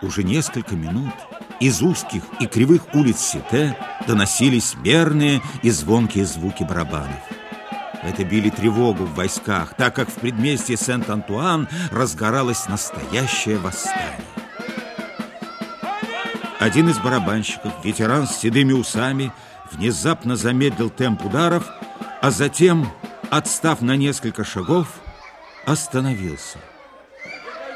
Уже несколько минут из узких и кривых улиц Сите доносились мерные и звонкие звуки барабанов. Это били тревогу в войсках, так как в предместье Сент-Антуан разгоралось настоящее восстание. Один из барабанщиков, ветеран с седыми усами, внезапно замедлил темп ударов, а затем, отстав на несколько шагов, остановился.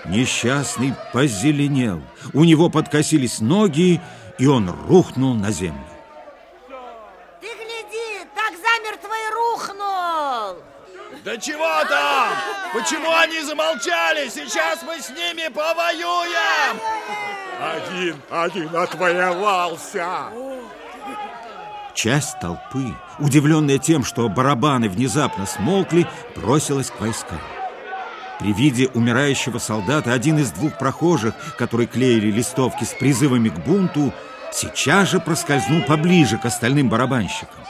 Несчастный позеленел, у него подкосились ноги, и он рухнул на землю. Ты гляди, так замертво и рухнул! Да чего там? Почему они замолчали? Сейчас мы с ними повоюем! Один, один отвоевался! Часть толпы, удивленная тем, что барабаны внезапно смолкли, бросилась к войскам. При виде умирающего солдата один из двух прохожих, которые клеили листовки с призывами к бунту, сейчас же проскользнул поближе к остальным барабанщикам.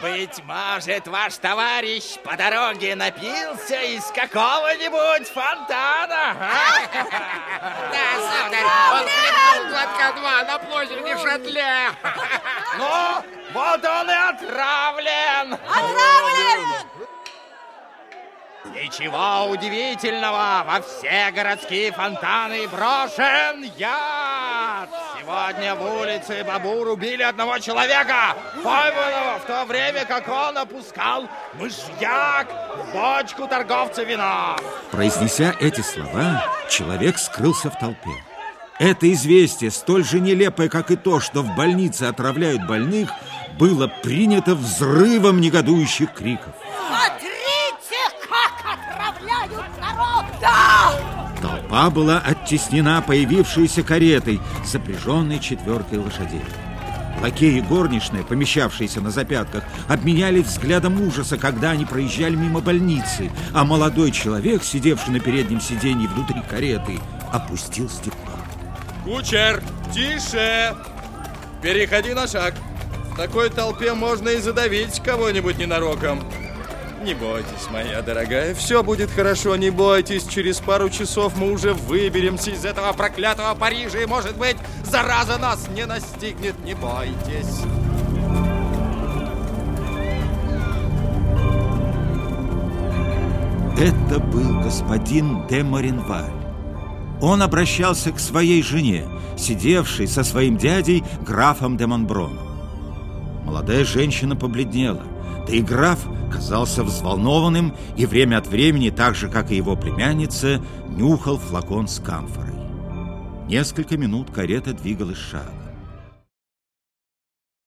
Быть может, ваш товарищ по дороге напился из какого-нибудь фонтана? А? Да, сударь, он хлебнул глотка два на площади Шатле. Ну, вот он и отравлен! Отравлен! Ничего удивительного, во все городские фонтаны брошен яд. Сегодня в улице Бабур убили одного человека, пойманного в то время, как он опускал мышьяк в бочку торговца вина. Произнеся эти слова, человек скрылся в толпе. Это известие, столь же нелепое, как и то, что в больнице отравляют больных, было принято взрывом негодующих криков. Толпа была оттеснена появившейся каретой, запряженной четверкой лошадей. Лакеи и горничные, помещавшиеся на запятках, обменялись взглядом ужаса, когда они проезжали мимо больницы, а молодой человек, сидевший на переднем сиденье внутри кареты, опустил стекло. Кучер, тише! Переходи на шаг. В такой толпе можно и задавить кого-нибудь ненароком. Не бойтесь, моя дорогая, все будет хорошо, не бойтесь. Через пару часов мы уже выберемся из этого проклятого Парижа, и, может быть, зараза нас не настигнет, не бойтесь. Это был господин де Маринваль. Он обращался к своей жене, сидевшей со своим дядей графом де Монброном. Молодая женщина побледнела, да и граф казался взволнованным и время от времени, так же, как и его племянница, нюхал флакон с камфорой. Несколько минут карета двигалась шагом.